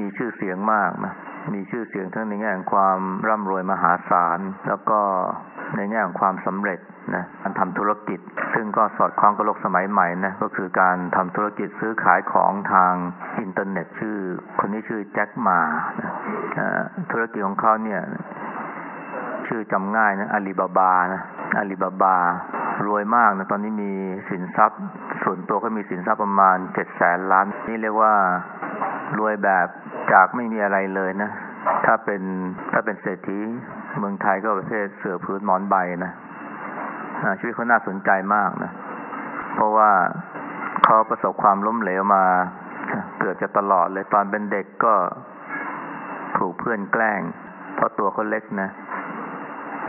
มีชื่อเสียงมากนะมีชื่อเสียงทั้งในแง่ของความร่ำรวยมหาศาล แล้วก็ในแง่ของความสำเร็จนะการทำธุรกิจ ซึ่งก็สอดคล้องกับโลกสมัยใหม่นะก็คือการทำธุรกิจซื้อขายของทางอินเทอร์เน็ตชื่อ คนนี้ชื่อแจ็คมานะธุรกิจของเขาเนี่ยชื่อจำง่ายนะอาลีบาบานะอาลีบาบา รวยมากนะตอนนี้มีสินทรัพย์ ส่วนตัวก็มีสินทรัพย์ประมาณเจ็ดแสนล้าน นี่เรียกว่ารวยแบบจากไม่มีอะไรเลยนะ ถ้าเป็นถ้าเป็นเศรษฐีเมืองไทยก็ประเภทเสือพื้นหมอนใบนะชีวิตเขาน่าสนใจมากนะ เพราะว่าเขาประสบความล้มเหลวมาเกือบจะตลอดเลยตอนเป็นเด็กก็ถูกเพื่อนแกล้ง เพราะตัวเขาเล็กนะ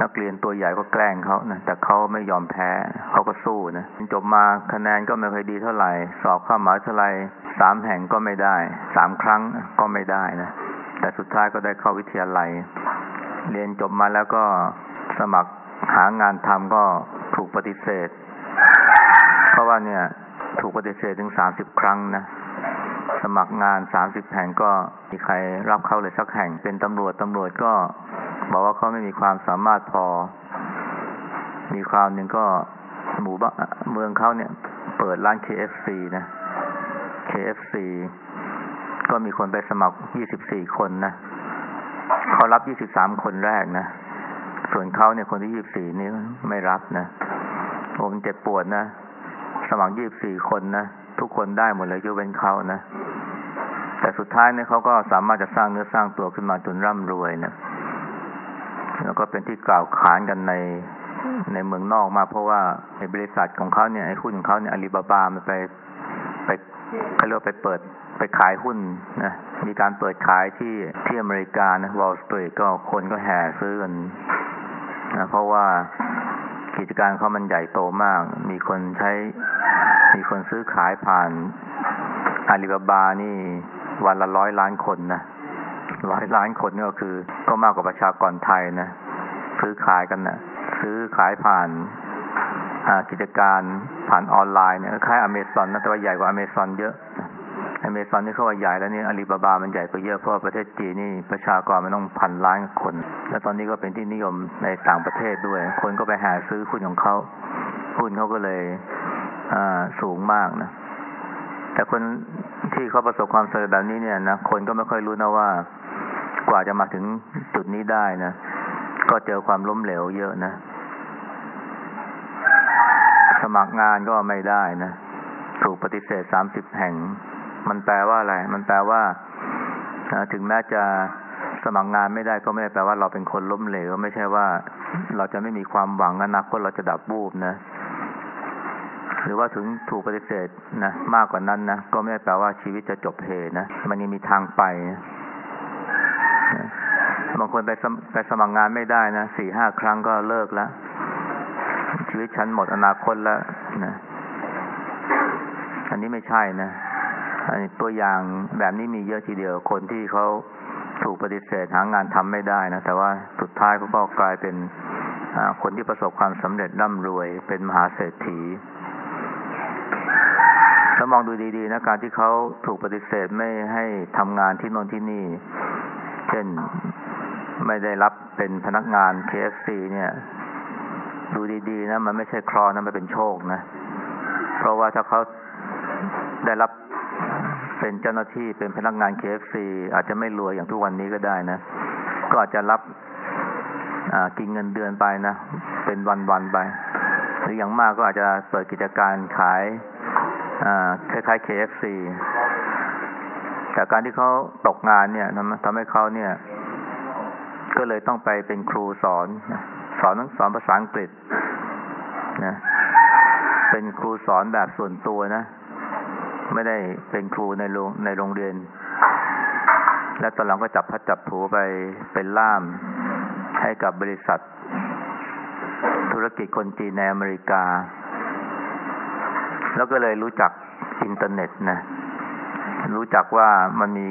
นักเรียนตัวใหญ่ก็แกล้งเขานะแต่เขาไม่ยอมแพ้เขาก็สู้นะจบมาคะแนนก็ไม่ค่อยดีเท่าไหร่ สอบเข้ามหาวิทยาลัยสามแห่งก็ไม่ได้สามครั้งก็ไม่ได้นะแต่สุดท้ายก็ได้เข้าวิทยาลัย เรียนจบมาแล้วก็สมัครหางานทำก็ถูกปฏิเสธ เพราะว่าเนี่ยถูกปฏิเสธถึงสามสิบครั้งนะสมัครงานสามสิบแห่งก็มีใครรับเข้าเลยสักแห่ง เป็นตำรวจตำรวจก็ บอกว่าเขาไม่มีความสามารถพอ มีคราวหนึ่งก็หมู่บ้านเมืองเขาเนี่ย เปิดร้าน KFC นะ KFC ก็มีคนไปสมัคร 24 คนนะเขารับ 23 คนแรกนะ ส่วนเขาเนี่ยคนที่ 24 นี่ไม่รับนะผมเจ็บปวดนะ สมัคร 24 คนนะ ทุกคนได้หมดเลยยกเว้นเขานะ แต่สุดท้ายเนี่ยเขาก็สามารถจะสร้างเนื้อสร้างตัวขึ้นมาจนร่ำรวยนะ แล้วก็เป็นที่กล่าวขานกันในในเมืองนอกมา เพราะว่าในบริษัทของเขาเนี่ยไอ้หุ้นของเขาเนี่ยอาลีบาบามันไปไปเขาเรียกไปเปิดไปขายหุ้นนะมีการเปิดขายที่ที่อเมริกานะวอลสตรีทก็คนก็แห่ซื้อกันนะเพราะว่ากิจการเขามันใหญ่โตมาก มีคนใช้ มีคนซื้อขายผ่านอาลีบาบานี่วันละร้อยล้านคนนะ ร้อยล้านคนนี่ก็คือ ก็มากกว่าประชากรไทยนะ ซื้อขายกันนะซื้อขายผ่านกิจการผ่านออนไลน์เนี่ยคล้ายอเมซอนนะแต่ว่าใหญ่กว่าอเมซอนเยอะอเมซอนนี่เขาว่าใหญ่แล้วนี่อาลีบาบา มันใหญ่กว่าเยอะเพราะประเทศจีนนี่ประชากรมันต้องพันล้านคน แล้วตอนนี้ก็เป็นที่นิยมในต่างประเทศด้วย คนก็ไปหาซื้อหุ้นของเขาหุ้นเขาก็เลยสูงมากนะ แต่คนที่เขาประสบความสำเร็จแบบนี้เนี่ยนะคนก็ไม่ค่อยรู้นะว่า กว่าจะมาถึงจุดนี้ได้นะ ก็เจอความล้มเหลวเยอะนะ สมัครงานก็ไม่ได้นะถูกปฏิเสธสามสิบแห่ง มันแปลว่าอะไร มันแปลว่าถึงแม้จะสมัครงานไม่ได้ก็ไม่ได้แปลว่าเราเป็นคนล้มเหลว ไม่ใช่ว่า เราจะไม่มีความหวังอนาคตเราจะดับบูบนะ หรือว่าถึงถูกปฏิเสธนะมากกว่านั้นนะก็ไม่ได้แปลว่าชีวิตจะจบเพนะ มันยังมีทางไปนะ บางคนไปไปสมัครงานไม่ได้นะสี่ห้าครั้งก็เลิกแล้ว ชีวิตฉันหมดอนาคตแล้วนะอันนี้ไม่ใช่นะอันนี้ตัวอย่างแบบนี้มีเยอะทีเดียวคนที่เขาถูกปฏิเสธหางานทำไม่ได้นะแต่ว่าสุดท้ายเขาก็กลายเป็นคนที่ประสบความสำเร็จร่ำรวยเป็นมหาเศรษฐีถ้ามองดูดีๆนะการที่เขาถูกปฏิเสธไม่ให้ทำงานที่โน่นที่นี่ เช่นไม่ได้รับเป็นพนักงาน KFC เนี่ยดูดีๆนะมันไม่ใช่ครอนะมันเป็นโชคนะ เพราะว่าถ้าเขาได้รับเป็นเจ้าหน้าที่เป็นพนักงาน KFC อาจจะไม่รวยอย่างทุกวันนี้ก็ได้นะ ก็อาจจะรับกินเงินเดือนไปนะ เป็นวันๆไป หรืออย่างมากก็อาจจะเปิดกิจการขายคล้ายๆ KFC แต่การที่เขาตกงานเนี่ยทำให้เขาเนี่ย ก็เลยต้องไปเป็นครูสอนสอนสอนภาษาอังกฤษนะเป็นครูสอนแบบส่วนตัวนะ ไม่ได้เป็นครูในโรงในโรงเรียน และตอนหลังก็จับพลัดจับผลูไปเป็นล่ามให้กับบริษัท ธุรกิจคนจีนในอเมริกา แล้วก็เลยรู้จักอินเทอร์เน็ตนะ รู้จักว่ามันมี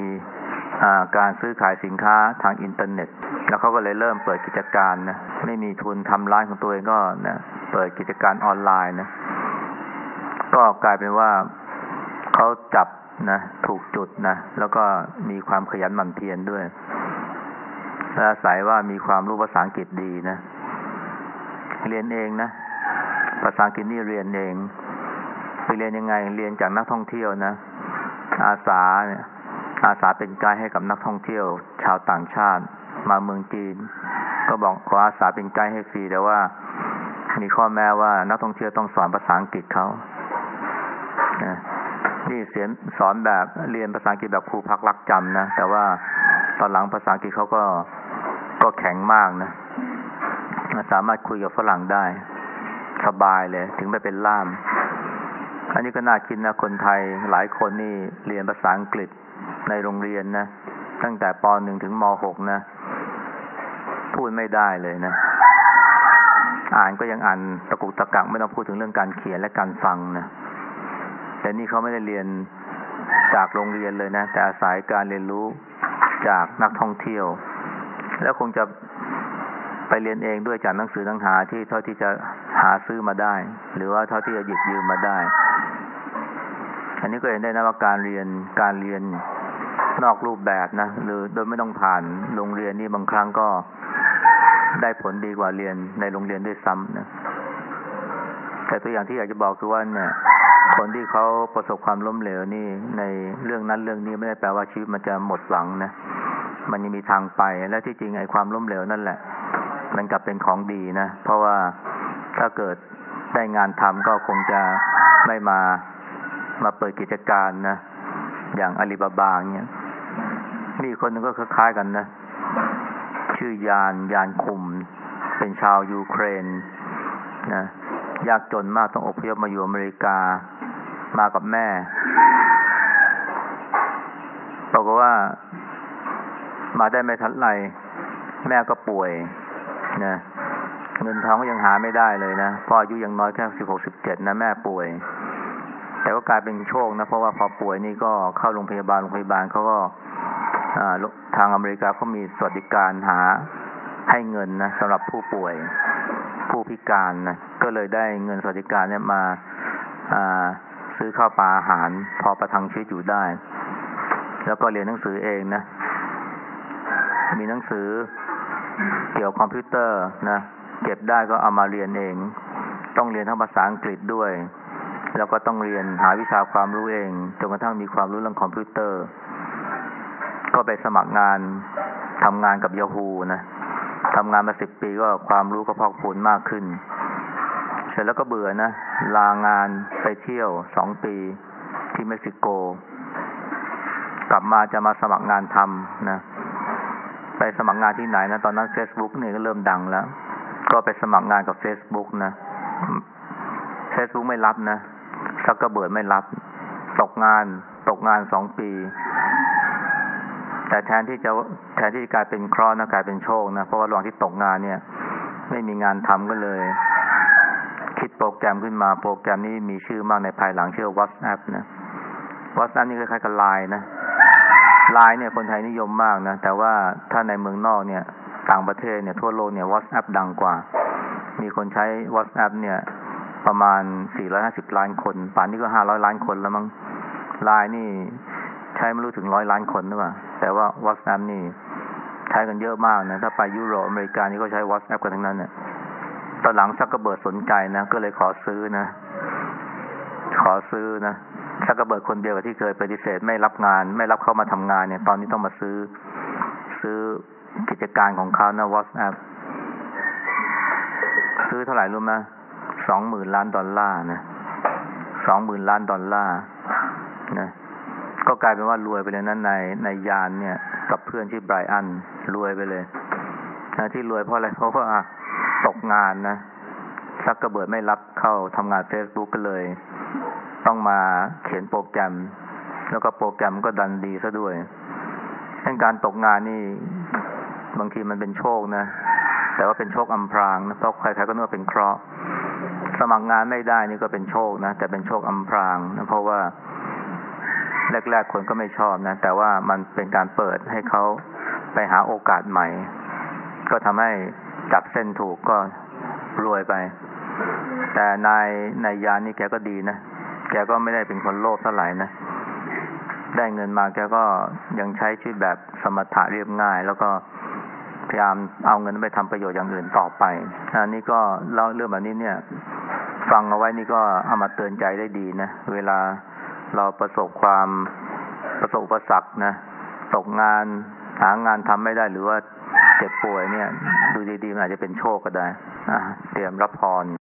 การซื้อขายสินค้าทางอินเทอร์เน็ต แล้วเขาก็เลยเริ่มเปิดกิจการนะ ไม่มีทุนทำร้านของตัวเองก็นะเปิดกิจการออนไลน์นะ ก็กลายเป็นว่าเขาจับนะถูกจุดนะ แล้วก็มีความขยันหมั่นเพียรด้วยอาศัยว่ามีความรู้ภาษาอังกฤษดีนะ เรียนเองนะ ภาษาอังกฤษนี่เรียนเอง ไปเรียนยังไง เรียนจากนักท่องเที่ยวนะ อาสาเนี่ยอาสาเป็นไกด์ให้กับนักท่องเที่ยว ชาวต่างชาติ มาเมืองจีน ก็บอกขออาสาเป็นไกด์ให้ฟรีแต่ว่า มีข้อแม้ว่านักท่องเที่ยวต้องสอนภาษาอังกฤษเขานี่เสียนสอนแบบเรียนภาษาอังกฤษแบบครูพักรักจำนะ แต่ว่าตอนหลังภาษาอังกฤษเขาก็ก็แข็งมากนะ สามารถคุยกับฝรั่งได้ สบายเลย ถึงไปเป็นล่าม อันนี้ก็น่าคิดนะคนไทยหลายคนนี่เรียนภาษาอังกฤษในโรงเรียนนะ ตั้งแต่ป .1 ถึงม .6 นะ พูดไม่ได้เลยนะ อ่านก็ยังอ่านตะกุกตะกักไม่ต้องพูดถึงเรื่องการเขียนและการฟังนะ แต่นี่เขาไม่ได้เรียนจากโรงเรียนเลยนะ แต่อาศัยการเรียนรู้จากนักท่องเที่ยว แล้วคงจะ ไปเรียนเองด้วยจากหนังสือหนังหาที่เท่าที่จะหาซื้อมาได้ หรือว่าเท่าที่จะหยิบยืมมาได้ อันนี้ก็เห็นได้นะว่าการเรียนการเรียนนอกรูปแบบนะหรือโดยไม่ต้องผ่านโรงเรียนนี่บางครั้งก็ได้ผลดีกว่าเรียนในโรงเรียนด้วยซ้ำนะแต่ตัวอย่างที่อยากจะบอกคือว่าเนี่ยคนที่เขาประสบความล้มเหลวนี่ในเรื่องนั้นเรื่องนี้ไม่ได้แปลว่าชีวิตมันจะหมดหวังนะ มันยังมีทางไปและที่จริงไอ้ความล้มเหลวนั่นแหละ มันกลับเป็นของดีนะ เพราะว่าถ้าเกิดได้งานทำก็คงจะไม่มามาเปิดกิจการนะ อย่างอาลีบาบาเนี่ยมีคนหนึ่งก็คล้ายๆกันนะ ชื่อยานยานคุม เป็นชาวยูเครนนะยากจนมากต้องอพยพมาอยู่อเมริกา มากับแม่บอกว่ามาได้ไม่ทันไร แม่ก็ป่วย นะเงินทองก็ยังหาไม่ได้เลยนะพ่ออายุยังน้อยแค่สิบหกสิบเจ็ดนะแม่ป่วย แต่ก็กลายเป็นโชคนะเพราะว่าพอป่วยนี่ก็เข้าโรงพยาบาลโรงพยาบาลเขาก็ทางอเมริกาเขามีสวัสดิการหาให้เงินนะสำหรับผู้ป่วยผู้พิการนะก็เลยได้เงินสวัสดิการเนี่ยมาซื้อข้าวปลาอาหาร พอประทังชีวิตอยู่ได้ แล้วก็เรียนหนังสือเองนะ มีหนังสือ เกี่ยวคอมพิวเตอร์นะเก็บได้ก็เอามาเรียนเอง ต้องเรียนทั้งภาษาอังกฤษด้วย แล้วก็ต้องเรียนหาวิชาความรู้เองจนกระทั่งมีความรู้เรื่องคอมพิวเตอร์ ก็ไปสมัครงานทำงานกับย a ฮูนะทำงานมาสิบปีก็ความรู้ก็พอกพูนมากขึ้น เสร็จแล้วก็เบื่อนะ ลางานไปเที่ยวสองปีที่เม็กซิโก กลับมาจะมาสมัครงานทำนะ ไปสมัครงานที่ไหนนะ ตอนนั้น Facebook เนี่ยก็เริ่มดังแล้ว ก็ไปสมัครงานกับ Facebook นะ Facebook ไม่รับนะซักกระเบิดไม่รับ ตกงาน ตกงานสองปี แต่แทนที่จะแทนที่จะกลายเป็นเคราะห์นะกลายเป็นโชคนะ เพราะว่าระหว่างที่ตกงานเนี่ย ไม่มีงานทำก็เลย คิดโปรแกรมขึ้นมาโปรแกรมนี้มีชื่อมากในภายหลังชื่อ WhatsApp นะ WhatsApp นี่คล้ายๆกับไลน์นะ ไลน์เนี่ยคนไทยนิยมมากนะ แต่ว่าถ้าในเมืองนอกเนี่ย ต่างประเทศเนี่ยทั่วโลกเนี่ย WhatsApp ดังกว่า มีคนใช้ WhatsApp เนี่ย ประมาณ 450 ล้านคน ป่านนี้ก็ 500 ล้านคนแล้วมั้งไลน์นี่ใช้ไม่รู้ถึงร้อยล้านคนหรือเปล่า แต่ว่า WhatsApp นี่ใช้กันเยอะมากนะ ถ้าไปยุโรปอเมริกานี่ก็ใช้ WhatsApp กันทั้งนั้นเนี่ยตอนหลังซักกระเบิดสนใจนะ ก็เลยขอซื้อนะ ขอซื้อนะ ซักกระเบิดคนเดียวกับที่เคยปฏิเสธไม่รับงาน ไม่รับเข้ามาทำงานเนี่ย ตอนนี้ต้องมาซื้อซื้อกิจการของเขานะ WhatsApp ซื้อเท่าไหร่รู้ไหมสองหมื่นล้านดอลลาร์นะสองหมื่นล้านดอลลาร์นะก็กลายเป็นว่ารวยไปเลยนั้นในในยานเนี่ย กับเพื่อนชื่อไบรอันรวยไปเลยนะที่รวยเพราะอะไรเพราะว่าตกงานนะซักกระเบิดไม่รับเข้าทำงานเฟซบุ๊กก็เลย ต้องมาเขียนโปรแกรม แล้วก็โปรแกรมก็ดันดีซะด้วยดังการตกงานนี่บางทีมันเป็นโชคนะ แต่ว่าเป็นโชคอำพรางนะเพราะใครๆก็นึกว่าเป็นเคราะห์สมัครงานไม่ได้นี่ก็เป็นโชคนะแต่เป็นโชคอำพรางนะเพราะว่าแรกๆคนก็ไม่ชอบนะ แต่ว่ามันเป็นการเปิดให้เขาไปหาโอกาสใหม่ ก็ทำให้จับเส้นถูกก็รวยไป แต่นายนายยานนี่แกก็ดีนะ แกก็ไม่ได้เป็นคนโลภเท่าไหร่นะ ได้เงินมาแกก็ยังใช้ชีวิตแบบสมถะเรียบง่าย แล้วก็พยายามเอาเงินไปทำประโยชน์อย่างอื่นต่อไปอันนี้ก็เล่าเรื่องแบบนี้เนี่ย ฟังเอาไว้นี่ก็เอามาเตือนใจได้ดีนะ เวลาเราประสบความประสบอุปสรรคนะ ตกงานหางานทำไม่ได้หรือว่าเจ็บป่วยเนี่ย ดูดีๆมันอาจจะเป็นโชคก็ได้เตรียมรับพร